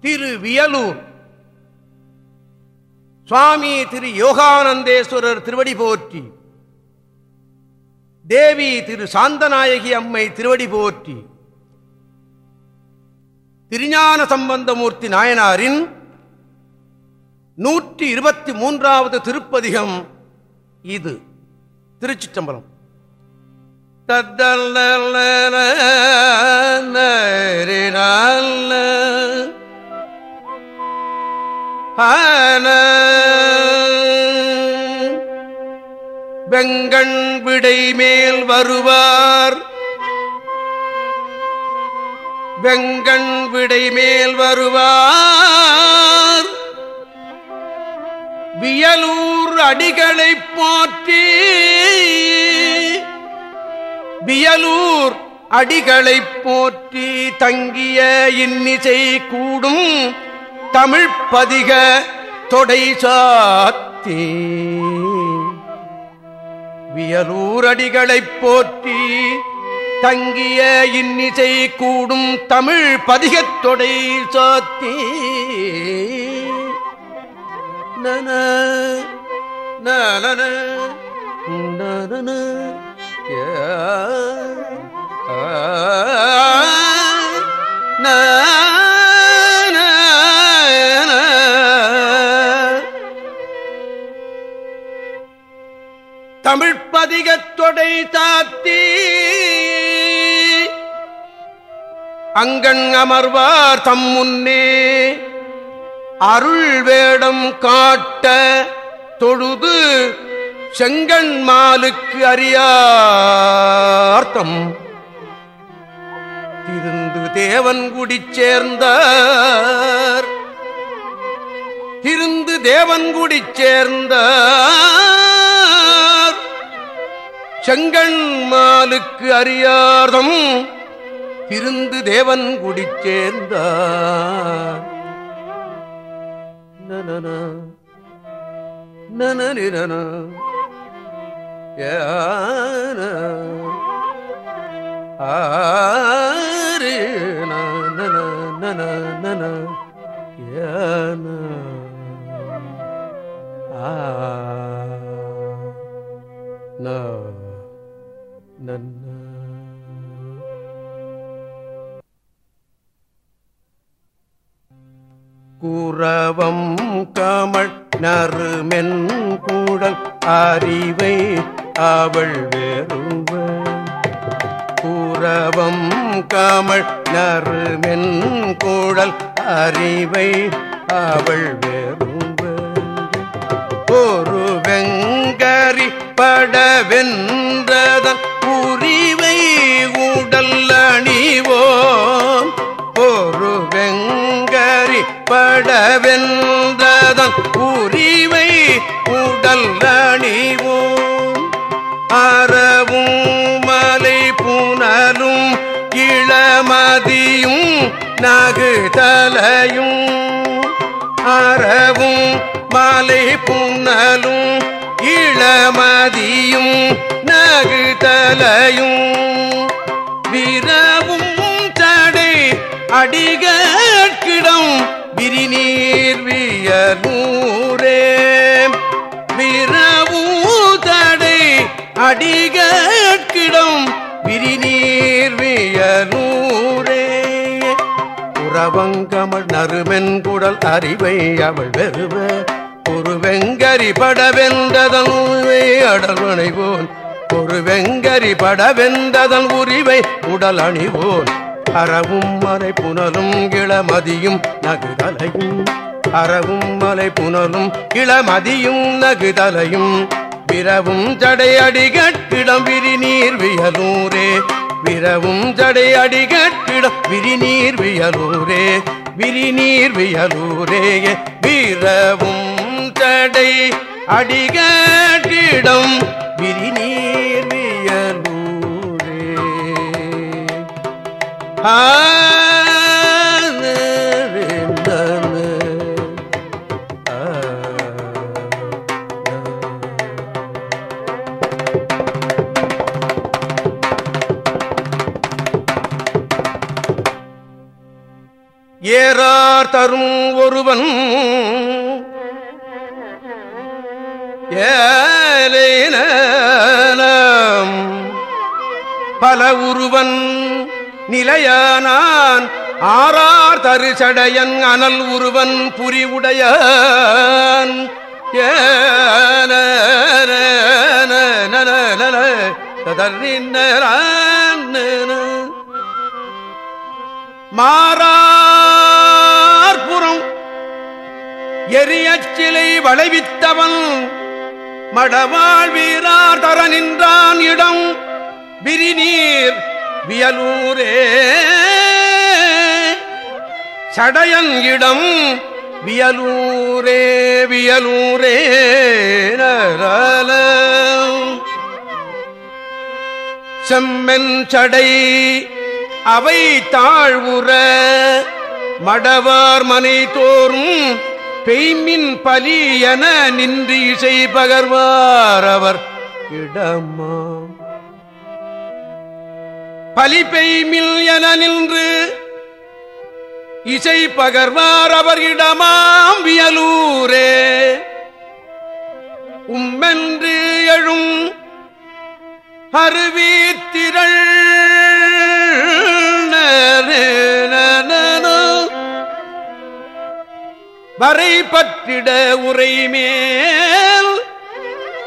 திரு வியலூர் சுவாமி திரு யோகானந்தேஸ்வரர் திருவடி போற்றி. தேவி திரு சாந்தநாயகி அம்மை திருவடி போற்றி. திருஞான சம்பந்தமூர்த்தி நாயனாரின் நூற்றி இருபத்தி மூன்றாவது திருப்பதிகம் இது. திருச்சிற்றம்பலம். வெங்கண் விடை மேல் வருவார். வெங்கண் விடை மேல் வருவார். வியலூர் அடிகளை போற்றி. வியலூர் அடிகளை போற்றி தங்கிய இன்னிசை கூடும். தமிழ் பதிக தொடை சாத்தி. வியலூரடிகளைப் போற்றி தங்கிய இன்னிசை கூடும் தமிழ் பதிகத்தொடை சாத்தி. நன நன நன தமிழ் பதிகத்தொடை தாத்தி. அங்கண் அமர்வார் தம் முன்னே அருள் வேடம் காட்ட தொழுது செங்கண்மாலுக்கு அறியார்த்தம் திருந்து தேவன்குடி சேர்ந்தார். திருந்து தேவன்குடி சேர்ந்தார். செங்கண்மாலுக்கு அறியார்த்தம் திருந்து தேவன்குடி சேர்ந்தார் ஆறு நன நன ஆ நன்ன குரவம் கமழ் நறுமென் கூடல் அறிவை அவள் வேறுவ குரவம் கமழ் நறுமென் கூடல் அறிவை அவள் வேறுவ ஒரு வெங்கரி படவென்றதன் இளமதியும் நகுதலையும் அறவும் மாலை புன்னலும் இளமதியும் நகுதலையும் விரவும் தடை அடிகிடம் விரிநீர் வியலூரே விரவும் தடை அடிகள் உறவங்கமள் நறுமென் குடல் அறிவை அவள் வெறுவ ஒரு வெங்கரி படவென்றதன் அடல் அணைவோன் ஒரு வெங்கரி படவென்றதன் உரிவை உடல் அணிவோன் அறவும் மலை புனலும் இளமதியும் நகுதலையும் அறவும் மலை புனலும் இளமதியும் நகுதலையும். பிறவும் தடையடிகட்டிடம் விரி நீர் வியலூரே விரவும் ஜடை அடிகட்டிடம் விரிநீர் வியலூரே விரிநீர் வியலூரே. விரவும் ஜடை அடிகட்டிடம் விரிநீர் வியலூரே. ஆ எண்ணார் தரும் ஒருவன். ஏலேன பல உருவன் நிலையானான். ஆறார் தருசடையன் அனல் உருவன் புரிவுடைய ஏன மாறா எரியச்சிலை வளைவித்தவன் மடவாழ் வீரார் தர நின்றான் இடம் விரிநீர் வியலூரே. சடையன் இடம் வியலூரே வியலூரே நரல செம்மென் சடை அவை தாழ்வுற மடவார் மனை தோறும் பெய்மின் பலி என நின்று இசை பகர்வார் அவர். இடமா பலி பெய்மில் என நின்று இசை பகர்வார் அவர் இடமாம் வியலூரே. உம்மென்று எழும் அருவீத்திரள் வரை பற்றிட உரைமேல்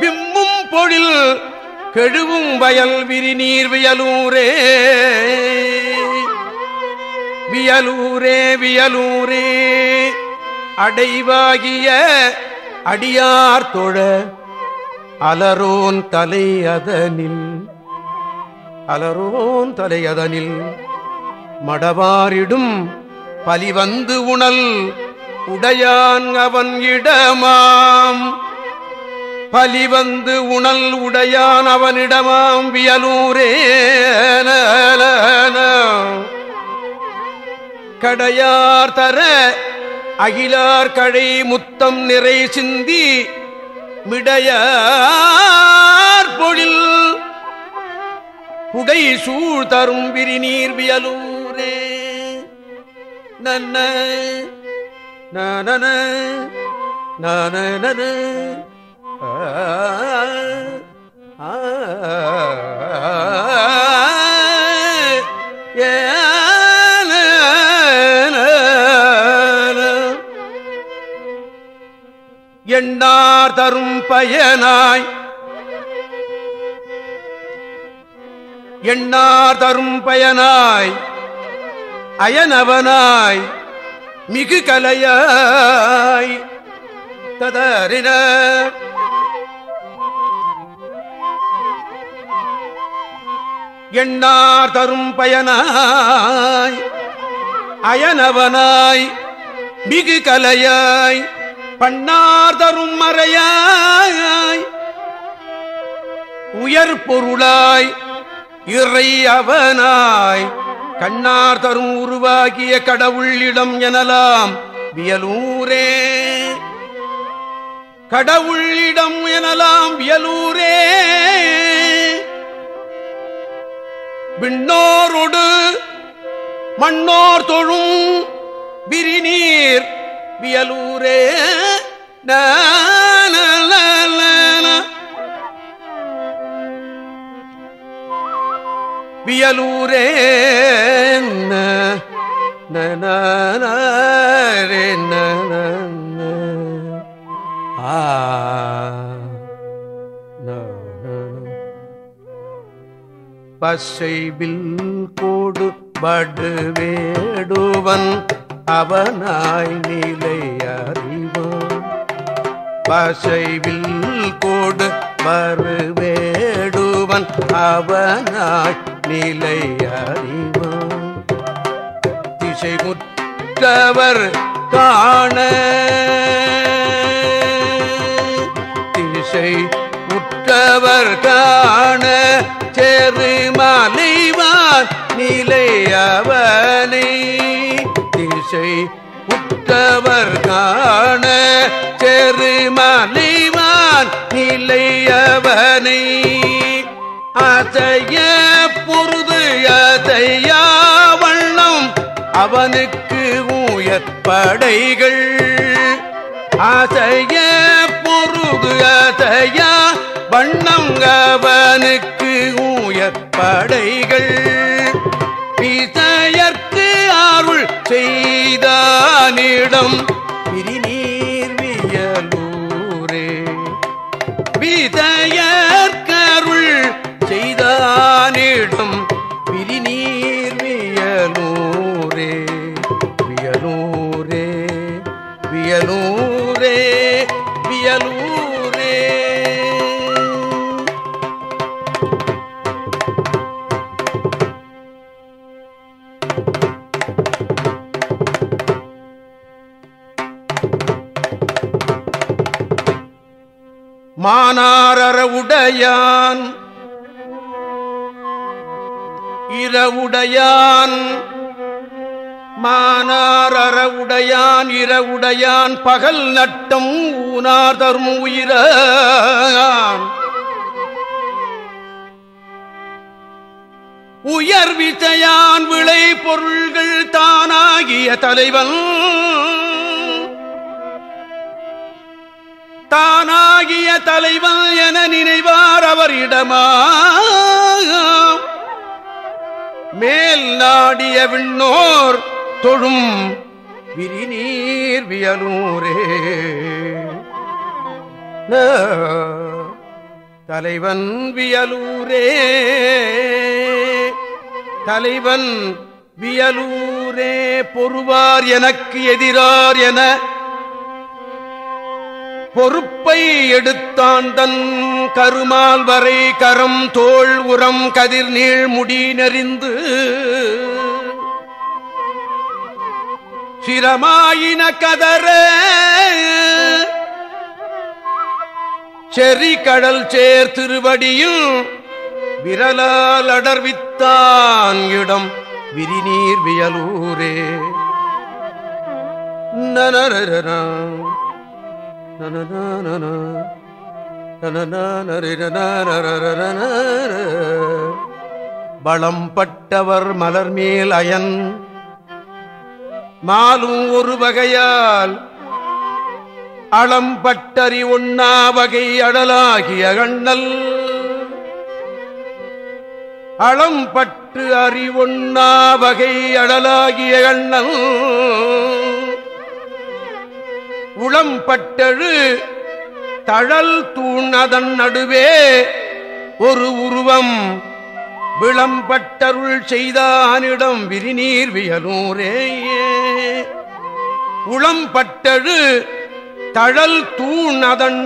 விம்மும் பொழில் கெழுவும் வயல் விரிநீர் வியலூரே. வியலூரே வியலூரே. அடைவாகிய அடியார் தொழ அலரோன் தலை அதனில். அலரோன் தலை அதனில் மடவாரிடும் பலிவந்து உணல் உடையான் அவன் இடமாம். பலி வந்து உணல் உடையான் அவனிடமாம். வியலூரே கடையார் தர அகிலார் கழை முத்தம் நிறை சிந்தி மிடையார் பொழில். உடை சூழ் தரும் விரிநீர் வியலூரே நன்ன. நன நன எண்ணார் தரும் பயனாய். எண்ணார் தரும் பயனாய். அயனவனாய். மிகு கலையாய் ததறின. எண்ணார் தரும் பயனாய் அயனவனாய் மிகு கலையாய் பண்ணார் தரும் மறையாய் உயர் பொருளாய் இறை அவனாய் கண்ணார் தரும் உருவாகிய கடவுளிடம் எனலாம். வியலூரே. கடவுளிடம் எனலாம் வியலூரே. விண்ணோரொடு மண்ணோர் தொழும் விரிநீர் வியலூரே நான் வியலூரே பசைவில் கோடு படுவேடுவன் அவனாய் நிலையறிவான். பசைவில் கோடு வருவேடுவன் அவனாய் நிலை அறிவான் திசை முற்றவர் காண. திசை முற்றவர் காண. சேரு மலைவார் நிலை அவனை திசை முற்றவர் காண. சேரு மலைவார் நிலை அவனை அசைய செய்யா வண்ணம் அவனுக்கு உயர் ஆசைய அசைய பொருது அசையா வண்ணம் அவனுக்கு உயற்படைகள் பிசையற்கு அருள் செய்தானிடம் பிரிநீர்வியலூரே பிசையற்கருள் செய்தானிடம் வியலூரே வியலூரே. மானாரற உடையான் இரவுடையான் மானாரற உடையான் இரவுடையான் பகல் நட்டம் ஊனார் தரும் உயிரான் உயர் வித்தையான் விளை பொருள்கள் தானாகிய தலைவன். தானாகிய தலைவன் என நினைவார் அவரிடமா மேல் நாடிய விண்ணோர் தொழும் விரிநீர் வியலூரே. தலைவன் வியலூரே. தலைவன் வியலூரே பொறுவார் எனக்கு எதிரார் என. பொறுப்பை எடுத்தாண்டன் கருமால் வரை கரம் தோள் உரம் கதிர் நீள் முடி நெறிந்து. சிரமாயின கதற. செறி கடல் சேர் திருவடியில் விரலால் அடர்வித்தான் இடம் விரிநீர் வியலூரே. நனரரரா. பலம் பட்டவர் மலர்மேல் அயன் மாலும் ஒரு வகையால் அளம்பட்டறி ஒண்ணா வகை அடலாகிய கண்ணல். அளம்பட்டு அறிவொண்ணா வகை அடலாகிய கண்ணல். உளம்பட்டழு தழல் தூண் அதன் நடுவே ஒரு உருவம் விளம்பட்டருள் செய்தானிடம் விரிநீர் வியலூரேயே உளம்பட்டழு தழல் தூண் அதன்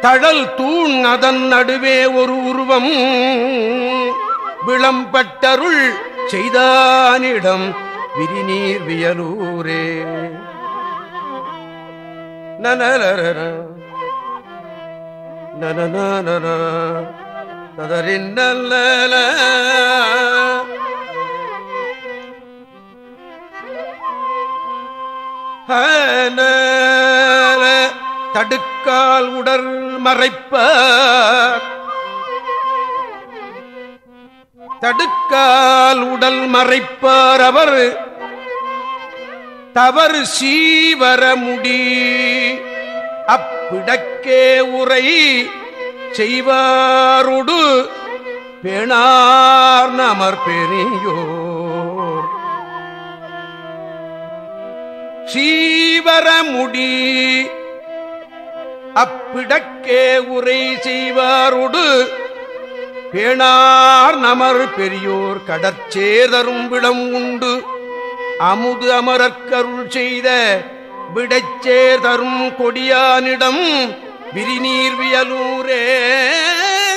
தழல் தூண் அதன் நடுவே ஒரு உருவம் விளம்பட்டருள் செய்தானிடம் விரிநீர் வியலூரே நன நன ததரின் நல்ல தடுக்கால் உடல் மறைப்ப. தடுக்கால் உடல் மறைப்பார் அவர். தவறு சீவர முடி. அப்பிடக்கே உரை. செய்வாருடு பெணார் நமர் பெரியோர் சீவர முடி அப்பிடக்கே உரை செய்வாருடு பேணார் நமர் பெரியோர் கடற்சேதரும் விடம் உண்டு. அமுது அமரக்கருள் செய்த விடச்சேதரும் கொடியானிடம் விரிநீர் வியலூரே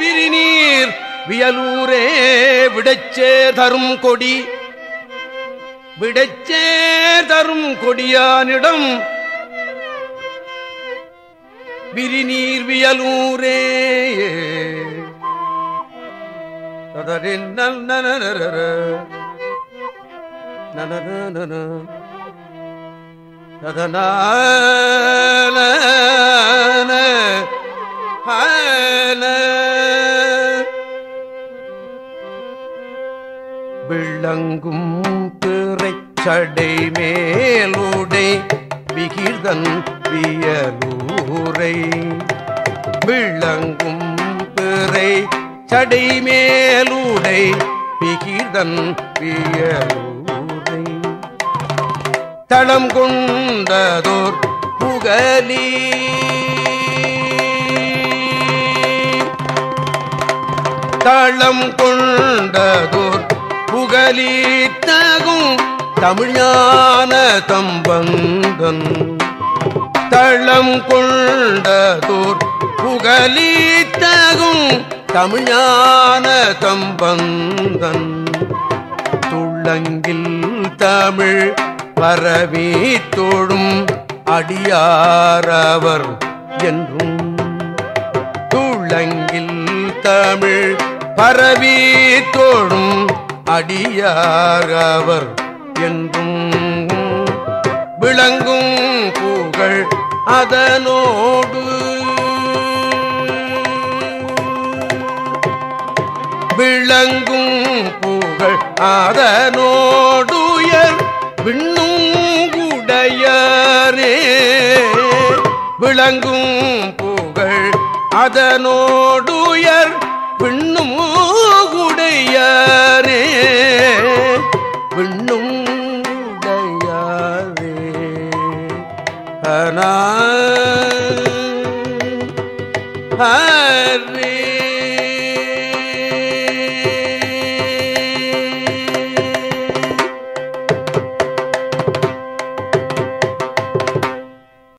விரிநீர் வியலூரே விடச்சே தரும் கொடி விடச்சே தரும் கொடியானிடம் விரிநீர் வியலூரே ததரின் நல் நன நன ததனான விளங்கும் திரைச்சடை மேலுடை விகிதன் வியலூரை. விளங்கும் பிறை சடை மேலுடை விகிதன் வியலூரை. தளம் கொண்டதோர் புகலி. தளம் கொண்டதோர் புகலி தகும் தமிழான தம்பந்தன். தளம் கொண்டதோர் புகலி தகும் தமிழான தம்பந்தன். துள்ளங்கில் தமிழ் பரவி தோழும் அடியாரவர் என்றும். துளங்கில் தமிழ் பரவி தோழும் அடியாரவர் என்றும். விளங்கும் புகழ் அதனோடு. விளங்கும் புகழ் அதனோடுயர் விண்ண உடையரே விளங்கும் புகழ் அதனோடுயர் பின்னும் உடையாரே பின்னும் உடையாரே. அனா ஹரே